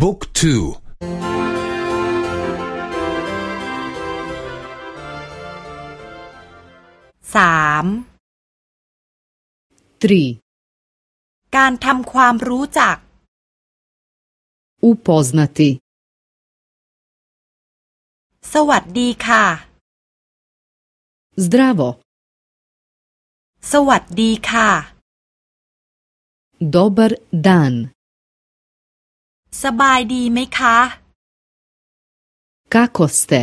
บุ๊กทูสามทรีการทำความรู้จัก upoznati สวัสดีค่ะ zdravo สวัสดีค่ะ dobar dan สบายดีไหมคะ kako ste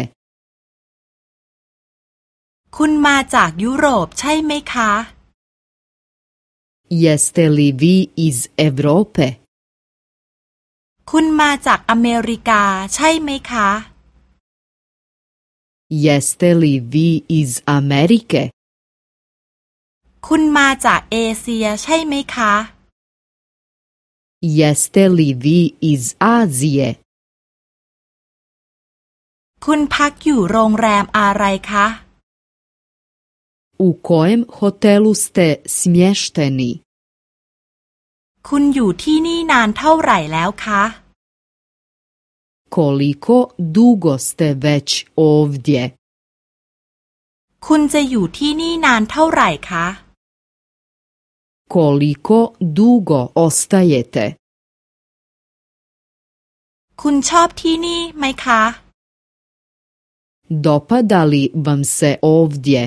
คุณมาจากยุโรปใช่ไหมคะ jeste li vi iz Europe คุณมาจากอเมริกาใช่ไหมคะ jeste li vi iz Amerike คุณมาจากเอเชียใช่ไหมคะ jeste li vi iz Azije คุณพักอยู่โรงแรมอะไรคะ u kojem hotelu ste smješteni คุณอยู่ที่นี่นานเท่าไหร่แล้วคะ koliko dugo ste već ovdje คุณจะอยู่ที่นี่นานเท่าไหร่คะ koliko dugo ostajete คุณชอบที่นี่ไหมคะ dopada li vam se ovdje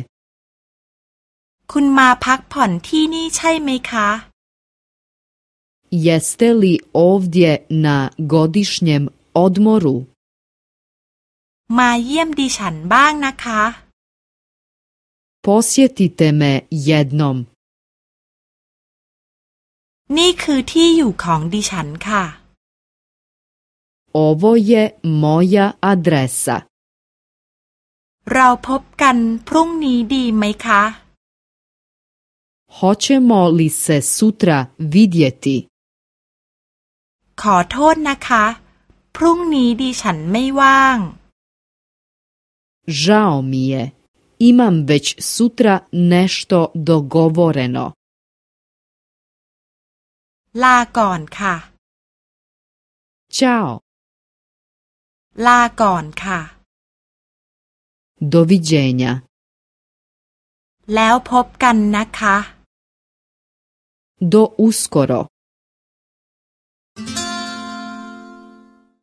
คุณมาพักผ่อนที่นี่ใช่ไหมคะ jeste li ovdje na godišnjem odmoru มาเยี่ยมดิฉันบ้างนะคะ posjetite me jednom นี่คือที่อยู่ของดิฉันค่ะ ovo je moja adresa เราพบกันพรุ่งนี้ดีไหมคะ hoćemo li se sutra vidjeti ขอโทษนะคะ พรุ่งนี้ดิฉันไม่ว่าง žao mi je imam već sutra nešto dogovoreno ลาก่อนค่ะ Ćao ลาก่อนค่ะ doviđenja แล้วพบกันนะคะ do uskoro